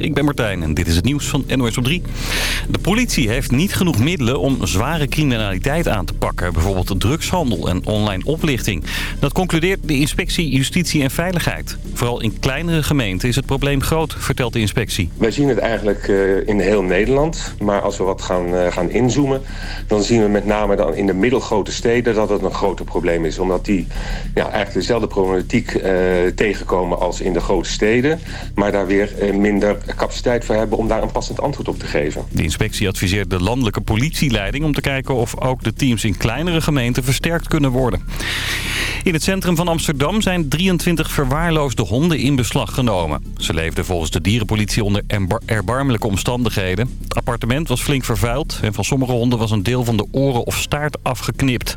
Ik ben Martijn en dit is het nieuws van NOS op 3. De politie heeft niet genoeg middelen om zware criminaliteit aan te pakken. Bijvoorbeeld drugshandel en online oplichting. Dat concludeert de inspectie Justitie en Veiligheid. Vooral in kleinere gemeenten is het probleem groot, vertelt de inspectie. Wij zien het eigenlijk uh, in heel Nederland. Maar als we wat gaan, uh, gaan inzoomen, dan zien we met name dan in de middelgrote steden dat het een groter probleem is. Omdat die ja, eigenlijk dezelfde problematiek uh, tegenkomen als in de grote steden. Maar daar weer minder capaciteit voor hebben om daar een passend antwoord op te geven. De inspectie adviseert de landelijke politieleiding om te kijken of ook de teams in kleinere gemeenten versterkt kunnen worden. In het centrum van Amsterdam zijn 23 verwaarloosde honden in beslag genomen. Ze leefden volgens de dierenpolitie onder erbarmelijke omstandigheden. Het appartement was flink vervuild en van sommige honden was een deel van de oren of staart afgeknipt.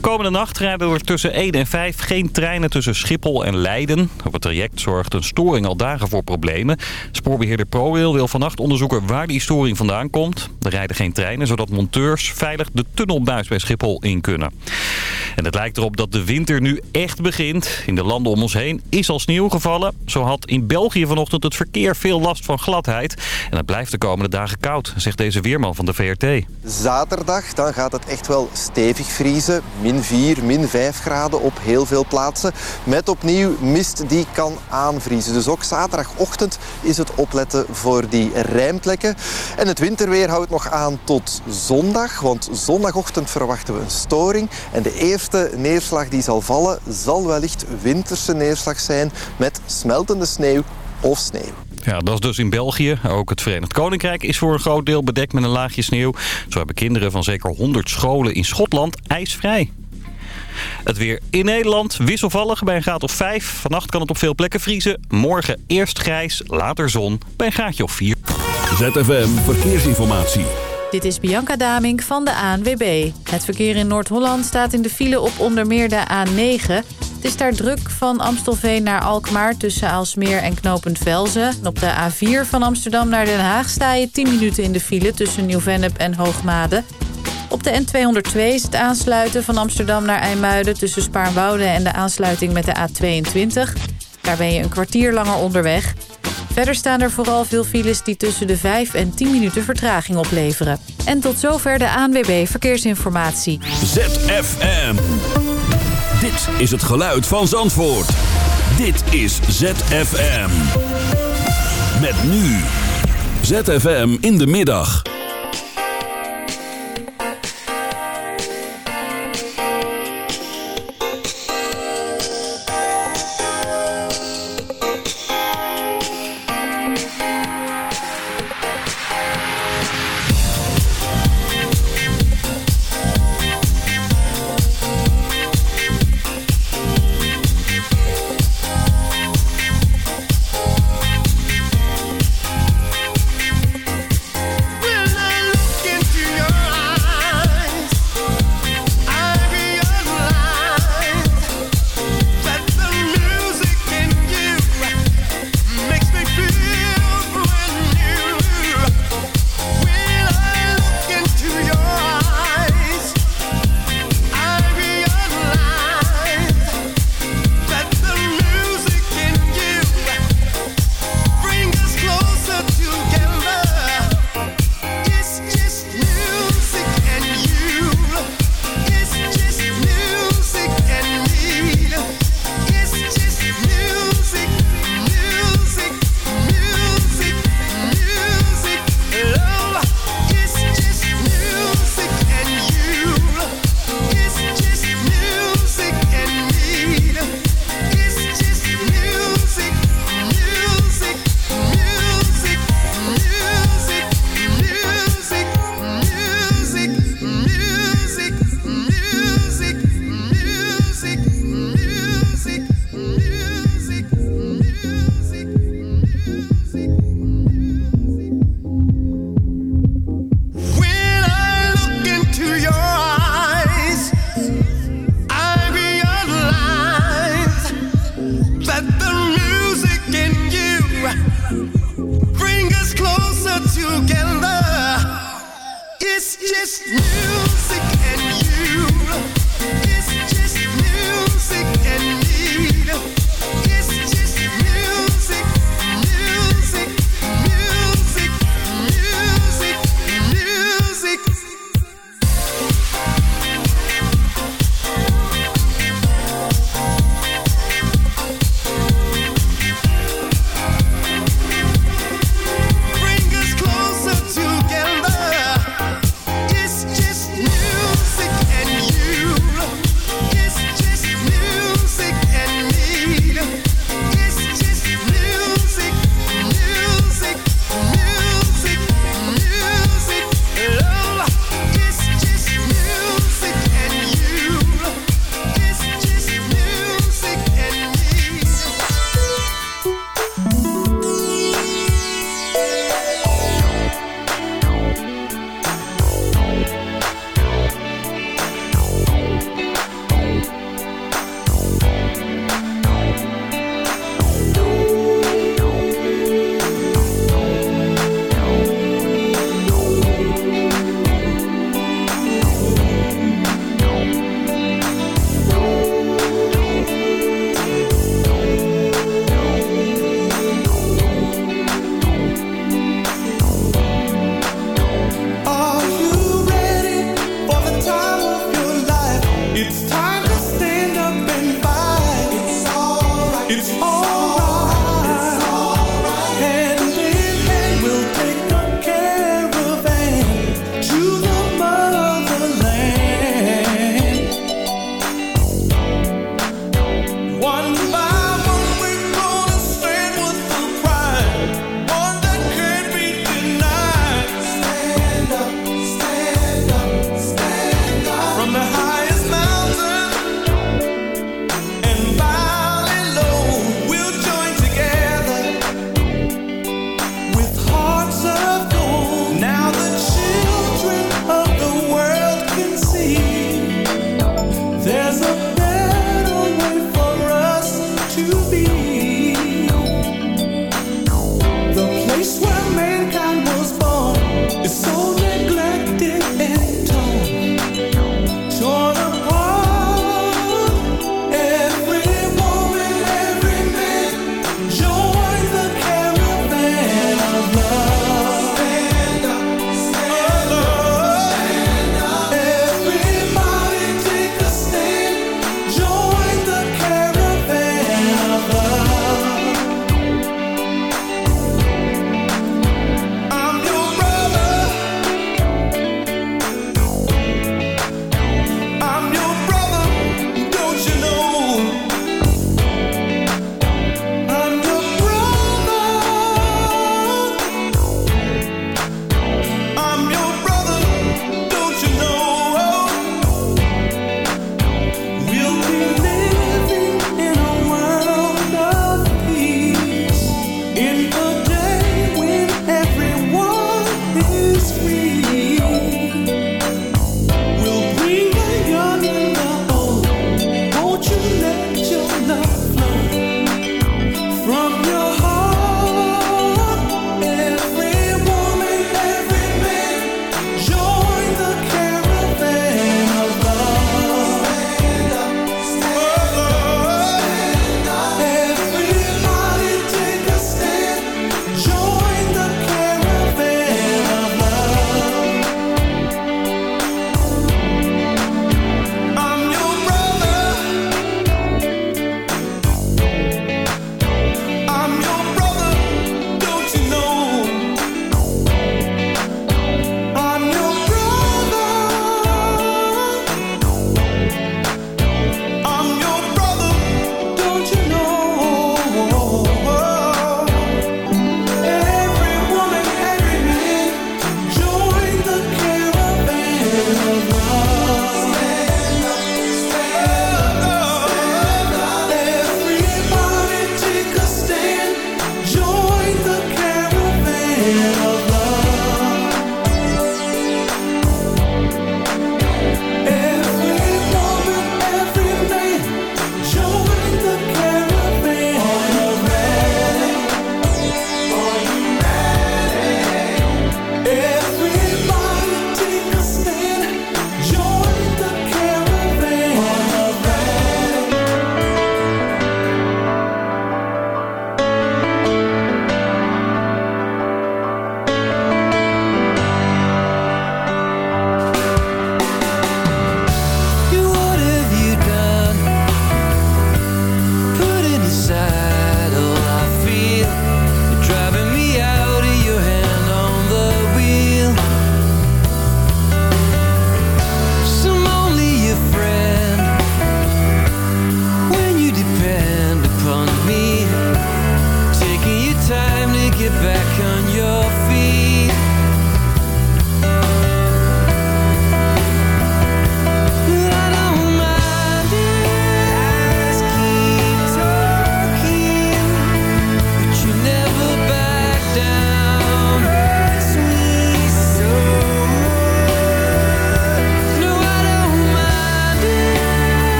Komende nacht rijden er tussen 1 en 5 geen treinen tussen Schiphol en Leiden. Op het traject zorgt een storing al dagen voor problemen. Spoorbeheerder ProRail wil vannacht onderzoeken waar die storing vandaan komt. Er rijden geen treinen zodat monteurs veilig de tunnelbuis bij Schiphol in kunnen. En het lijkt erop dat de winter nu echt begint. In de landen om ons heen is al sneeuw gevallen. Zo had in België vanochtend het verkeer veel last van gladheid. En het blijft de komende dagen koud, zegt deze weerman van de VRT. Zaterdag dan gaat het echt wel stevig vriezen. Min 4, min 5 graden op heel veel plaatsen. Met opnieuw mist die kan aanvriezen. Dus ook zaterdagochtend is het opletten voor die rijmplekken. En het winterweer houdt nog aan tot zondag. Want zondagochtend verwachten we een storing. En de eerste neerslag die zal vallen zal wellicht winterse neerslag zijn met smeltende sneeuw of sneeuw. Ja, dat is dus in België. Ook het Verenigd Koninkrijk is voor een groot deel bedekt met een laagje sneeuw. Zo hebben kinderen van zeker 100 scholen in Schotland ijsvrij. Het weer in Nederland wisselvallig bij een graad of 5. Vannacht kan het op veel plekken vriezen. Morgen eerst grijs, later zon bij een graadje of 4. ZFM Verkeersinformatie. Dit is Bianca Damink van de ANWB. Het verkeer in Noord-Holland staat in de file op onder meer de A9. Het is daar druk van Amstelveen naar Alkmaar tussen Aalsmeer en Knopend Velzen. op de A4 van Amsterdam naar Den Haag sta je 10 minuten in de file tussen Nieuw-Vennep en Hoogmade. Op de N202 is het aansluiten van Amsterdam naar IJmuiden... tussen Spaarnwoude en de aansluiting met de A22. Daar ben je een kwartier langer onderweg. Verder staan er vooral veel files die tussen de 5 en 10 minuten vertraging opleveren. En tot zover de ANWB Verkeersinformatie. ZFM. Dit is het geluid van Zandvoort. Dit is ZFM. Met nu. ZFM in de middag.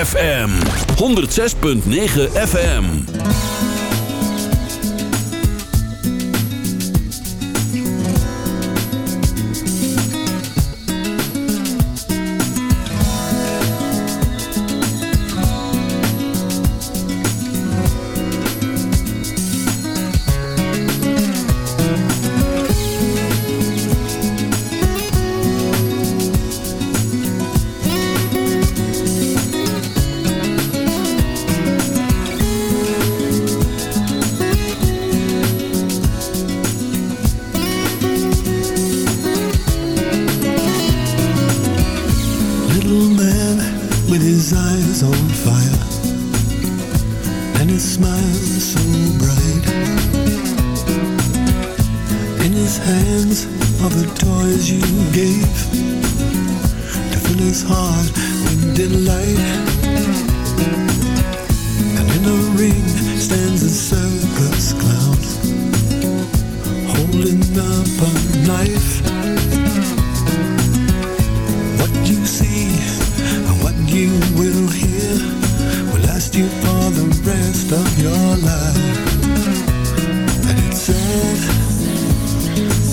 Fm 106.9 FM. the toys you gave to fill his heart with delight. And in a ring stands a circus clown, holding up a knife. What you see and what you will hear will last you for the rest of your life. And it's sad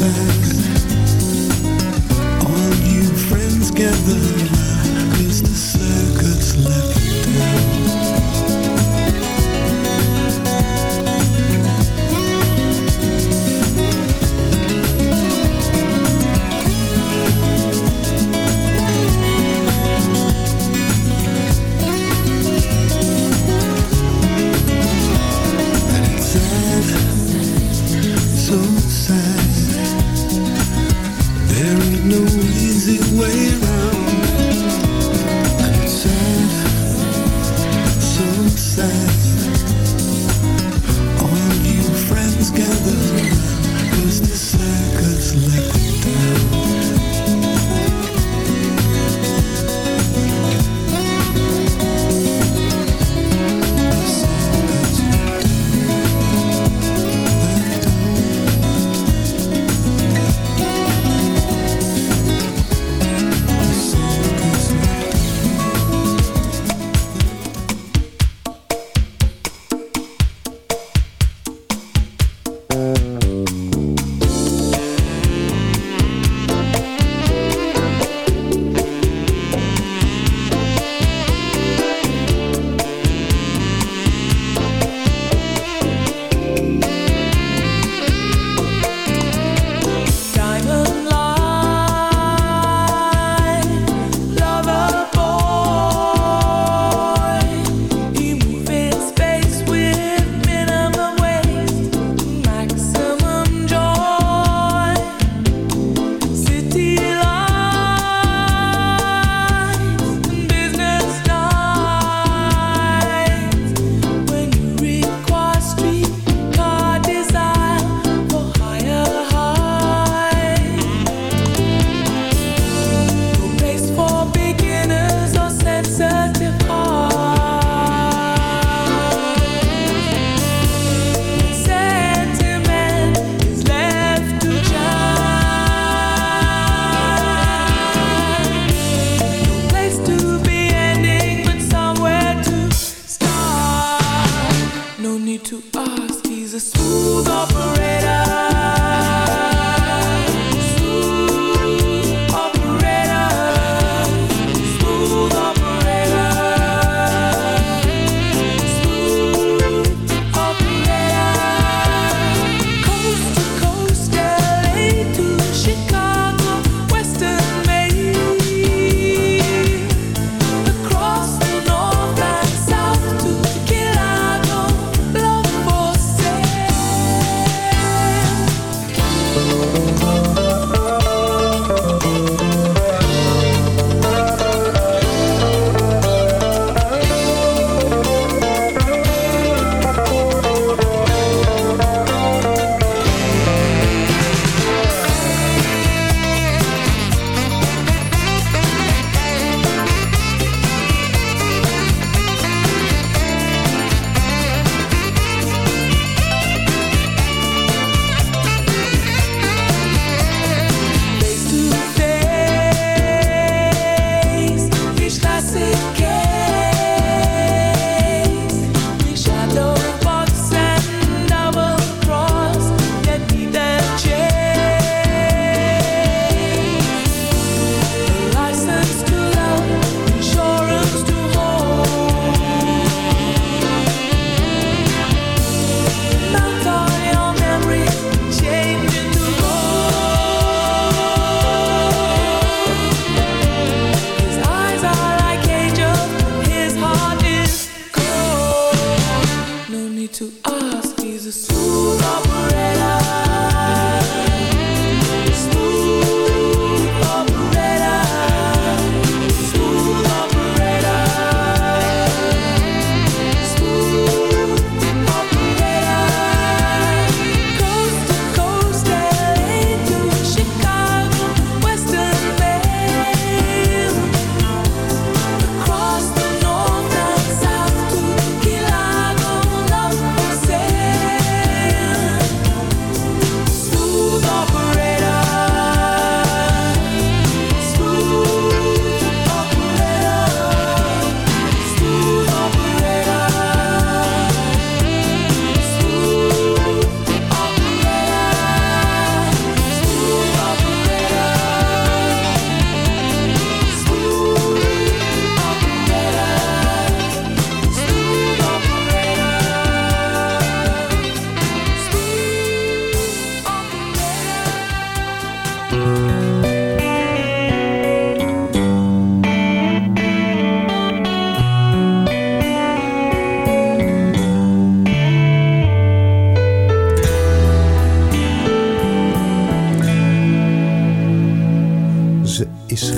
sun.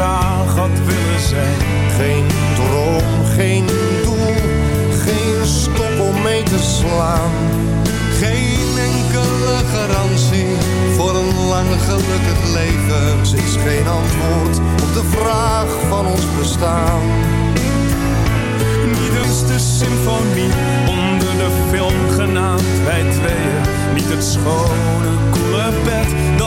Graag had willen zijn. Geen droom, geen doel, geen stok om mee te slaan. Geen enkele garantie voor een lang gelukkig leven. Ze is geen antwoord op de vraag van ons bestaan. Niet eens de symfonie onder de film genaamd wij tweeën. Niet het schone, koele bed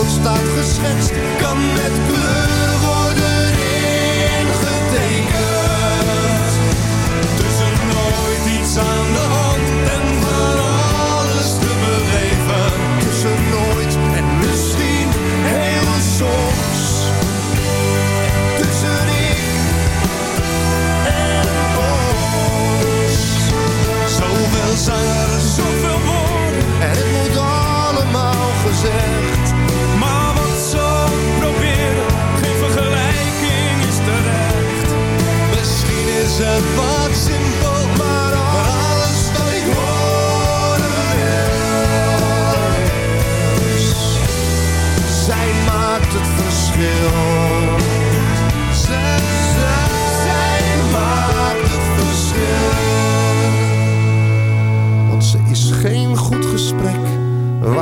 Potlood staat geschetst, kan met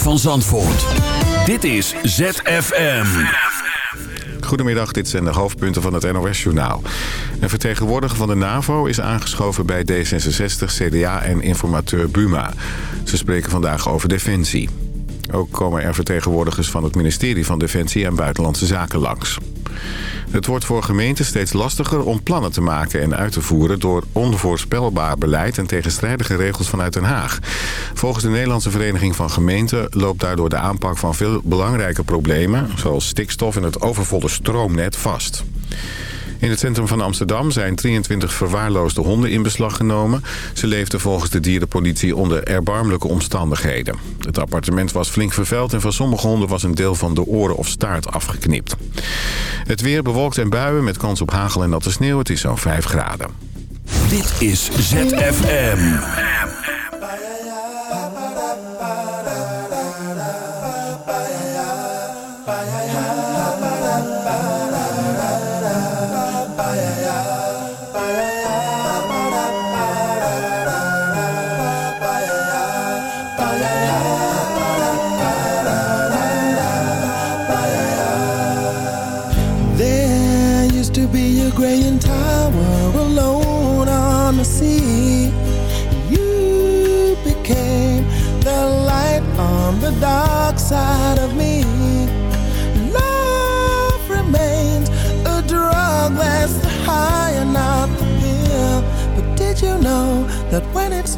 Van Zandvoort. Dit is ZFM. Goedemiddag, dit zijn de hoofdpunten van het NOS-journaal. Een vertegenwoordiger van de NAVO is aangeschoven bij D66, CDA en informateur Buma. Ze spreken vandaag over defensie. Ook komen er vertegenwoordigers van het ministerie van Defensie en Buitenlandse Zaken langs. Het wordt voor gemeenten steeds lastiger om plannen te maken en uit te voeren... door onvoorspelbaar beleid en tegenstrijdige regels vanuit Den Haag. Volgens de Nederlandse Vereniging van Gemeenten... loopt daardoor de aanpak van veel belangrijke problemen... zoals stikstof en het overvolle stroomnet vast. In het centrum van Amsterdam zijn 23 verwaarloosde honden in beslag genomen. Ze leefden volgens de dierenpolitie onder erbarmelijke omstandigheden. Het appartement was flink vervuild en van sommige honden was een deel van de oren of staart afgeknipt. Het weer bewolkt en buien met kans op hagel en natte sneeuw. Het is zo'n 5 graden. Dit is ZFM.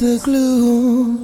The glue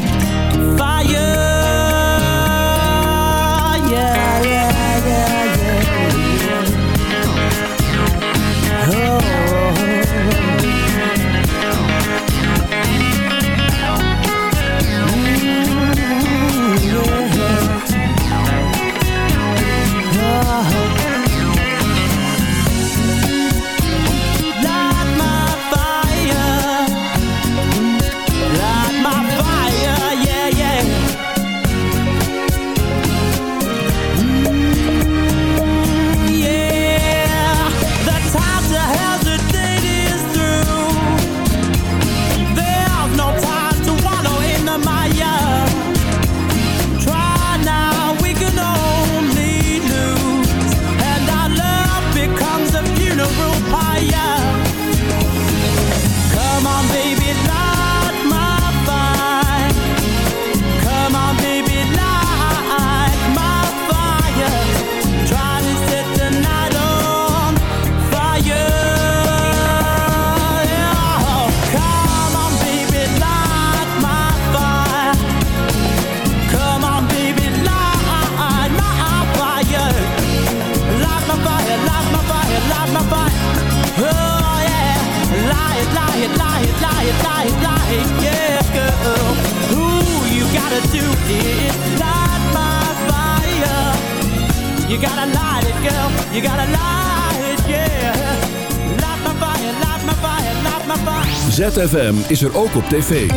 ZFM is er ook op tv.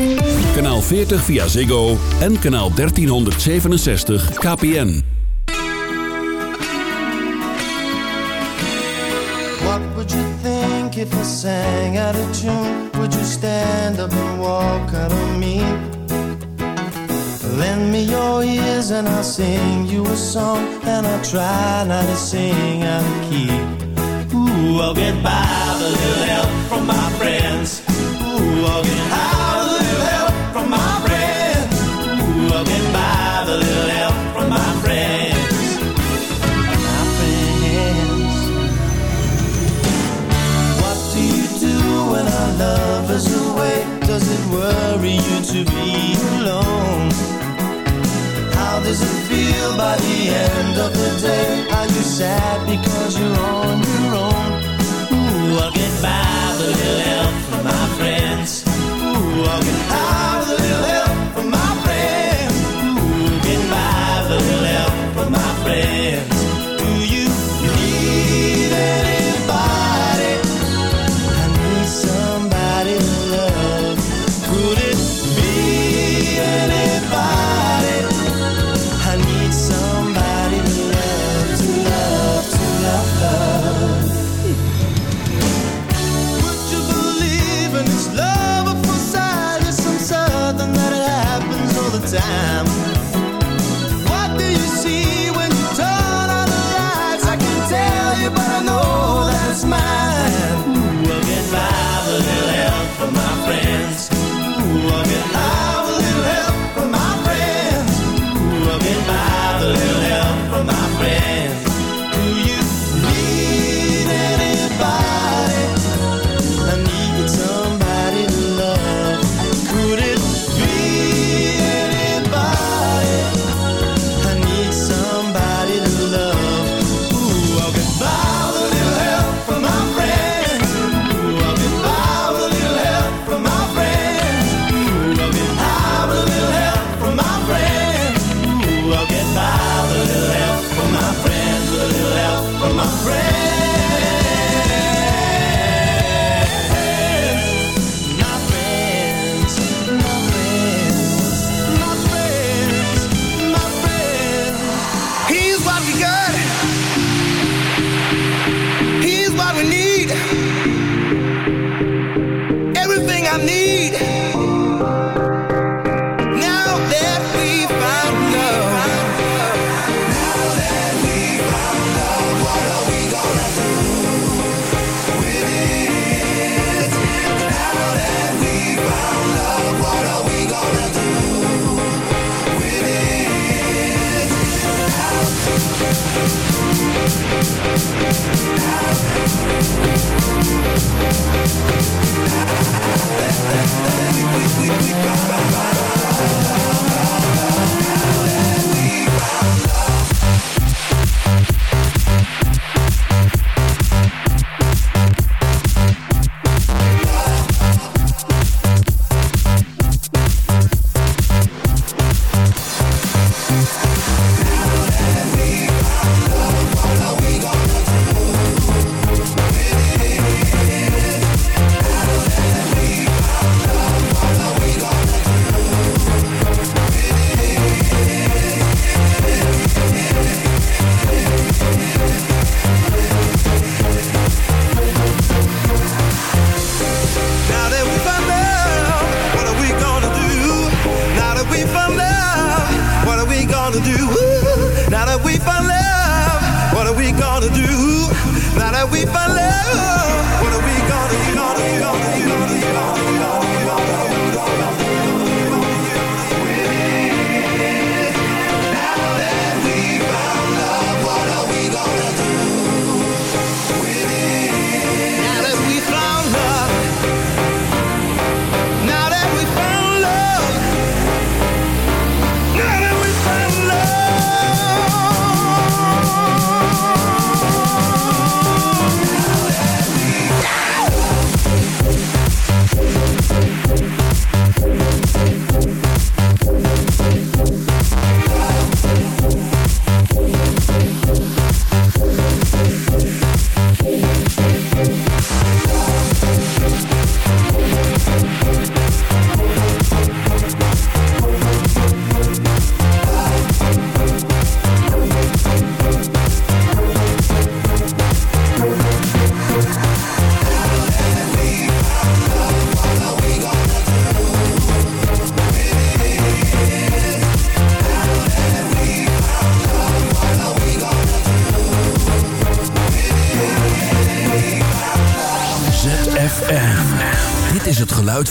Kanaal 40 via Ziggo en kanaal 1367 KPN. What would you think if I sang out of tune? Would you stand up and walk out on me? Lend me your ears and I'll sing you a song And I'll try not to sing out of key Ooh, I'll get by a little help from my friends sad because you're on your own? Ooh, I'll get by with a little help. Ooh, I'll We, we, we, we, we, we, we, we, we,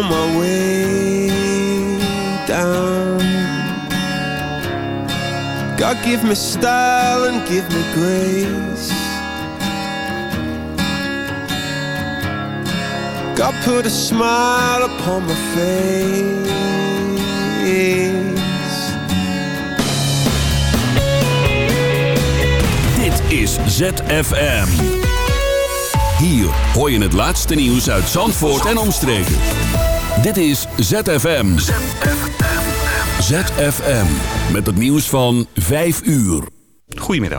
On my way down. God give me style and give me grace. God put a smile upon my face. Dit is ZFM. Hier hoor je het laatste nieuws uit Zandvoort en omstreken. Dit is ZFM. ZFM. Met het nieuws van 5 uur. Goedemiddag.